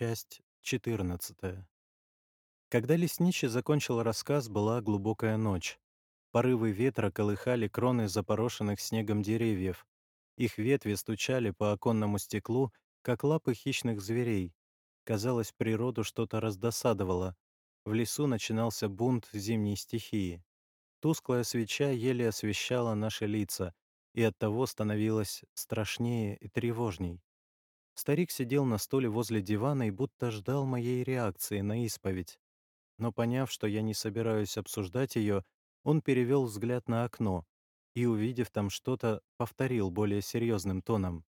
Часть четырнадцатая. Когда лесничий закончил рассказ, была глубокая ночь. Порывы ветра колыхали кроны запорошенных снегом деревьев. Их ветви стучали по оконному стеклу, как лапы хищных зверей. Казалось, природу что-то раздосадовало. В лесу начинался бунт зимней стихии. Тусклая свеча еле освещала наши лица, и оттого становилось страшнее и тревожней. Старик сидел на стуле возле дивана и будто ждал моей реакции на исповедь. Но поняв, что я не собираюсь обсуждать ее, он перевел взгляд на окно и, увидев там что-то, повторил более серьезным тоном.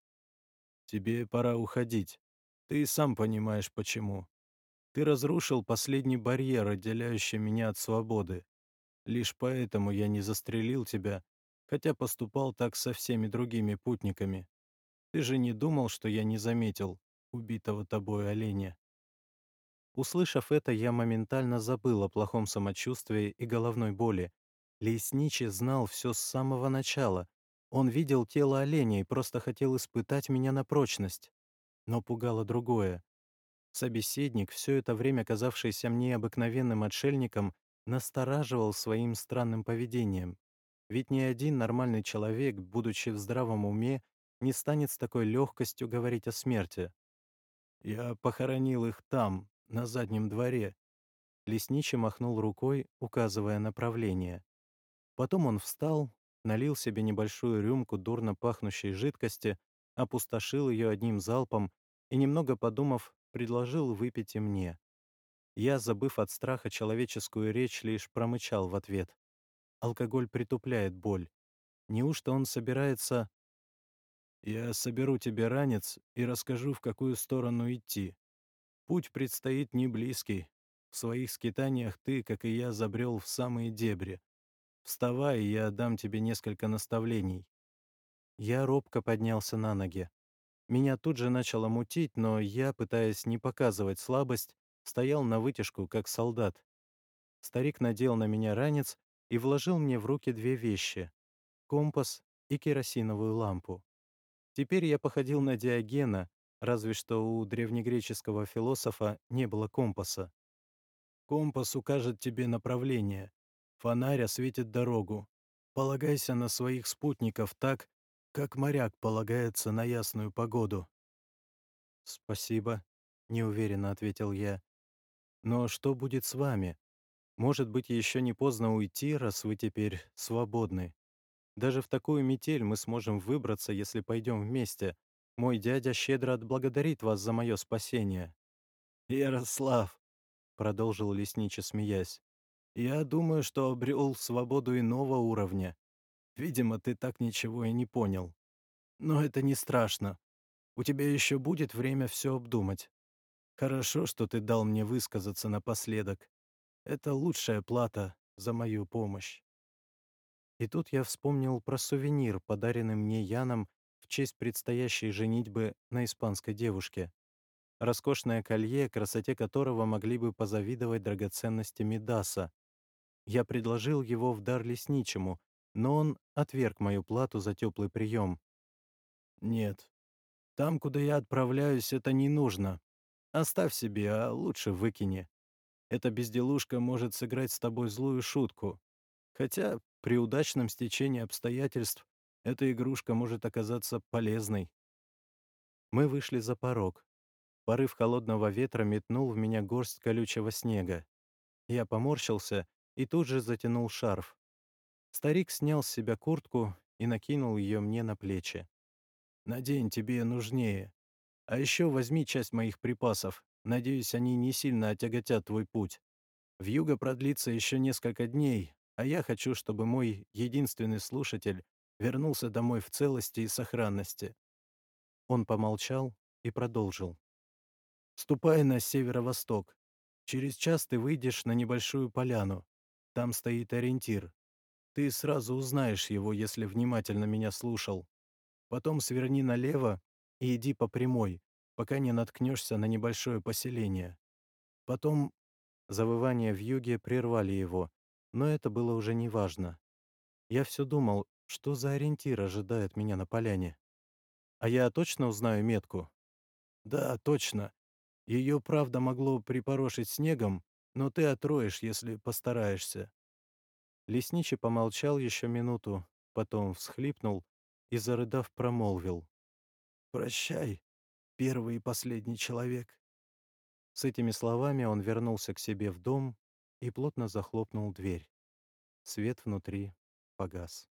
«Тебе пора уходить. Ты сам понимаешь, почему. Ты разрушил последний барьер, отделяющий меня от свободы. Лишь поэтому я не застрелил тебя, хотя поступал так со всеми другими путниками. Ты же не думал, что я не заметил убитого тобой оленя?» Услышав это, я моментально забыл о плохом самочувствии и головной боли. Лесничий знал все с самого начала. Он видел тело оленя и просто хотел испытать меня на прочность. Но пугало другое. Собеседник, все это время казавшийся мне обыкновенным отшельником, настораживал своим странным поведением. Ведь ни один нормальный человек, будучи в здравом уме, не станет с такой легкостью говорить о смерти. «Я похоронил их там, на заднем дворе». Лесничий махнул рукой, указывая направление. Потом он встал, налил себе небольшую рюмку дурно пахнущей жидкости, опустошил ее одним залпом и, немного подумав, предложил выпить и мне. Я, забыв от страха человеческую речь, лишь промычал в ответ. Алкоголь притупляет боль. Неужто он собирается... Я соберу тебе ранец и расскажу, в какую сторону идти. Путь предстоит не близкий. В своих скитаниях ты, как и я, забрел в самые дебри. Вставай, я дам тебе несколько наставлений. Я робко поднялся на ноги. Меня тут же начало мутить, но я, пытаясь не показывать слабость, стоял на вытяжку, как солдат. Старик надел на меня ранец и вложил мне в руки две вещи — компас и керосиновую лампу. Теперь я походил на Диогена, разве что у древнегреческого философа не было компаса. Компас укажет тебе направление, фонарь осветит дорогу. Полагайся на своих спутников так, как моряк полагается на ясную погоду. «Спасибо», — неуверенно ответил я. «Но что будет с вами? Может быть, еще не поздно уйти, раз вы теперь свободны?» Даже в такую метель мы сможем выбраться, если пойдем вместе. Мой дядя щедро отблагодарит вас за мое спасение». «Ярослав», — продолжил лесничий, смеясь, «я думаю, что обрел свободу иного уровня. Видимо, ты так ничего и не понял. Но это не страшно. У тебя еще будет время все обдумать. Хорошо, что ты дал мне высказаться напоследок. Это лучшая плата за мою помощь. И тут я вспомнил про сувенир, подаренный мне Яном в честь предстоящей женитьбы на испанской девушке. Роскошное колье, красоте которого могли бы позавидовать драгоценности Мидаса. Я предложил его в дар лесничему, но он отверг мою плату за теплый прием. «Нет, там, куда я отправляюсь, это не нужно. Оставь себе, а лучше выкини. Эта безделушка может сыграть с тобой злую шутку. Хотя при удачном стечении обстоятельств эта игрушка может оказаться полезной. Мы вышли за порог. Порыв холодного ветра метнул в меня горсть колючего снега. Я поморщился и тут же затянул шарф. Старик снял с себя куртку и накинул ее мне на плечи. «Надень, тебе нужнее. А еще возьми часть моих припасов. Надеюсь, они не сильно отяготят твой путь. Вьюга продлится еще несколько дней, а я хочу, чтобы мой единственный слушатель вернулся домой в целости и сохранности». Он помолчал и продолжил. «Ступай на северо-восток. Через час ты выйдешь на небольшую поляну. Там стоит ориентир. Ты сразу узнаешь его, если внимательно меня слушал. Потом сверни налево и иди по прямой, пока не наткнешься на небольшое поселение. Потом завывания в юге прервали его, но это было уже неважно. Я все думал, что за ориентир ожидает меня на поляне. А я точно узнаю метку? Да, точно. Ее, правда, могло припорошить снегом, но ты отроешь, если постараешься». Лесничий помолчал еще минуту, потом всхлипнул и, зарыдав, промолвил. «Прощай, первый и последний человек». С этими словами он вернулся к себе в дом и плотно захлопнул дверь. Свет внутри погас.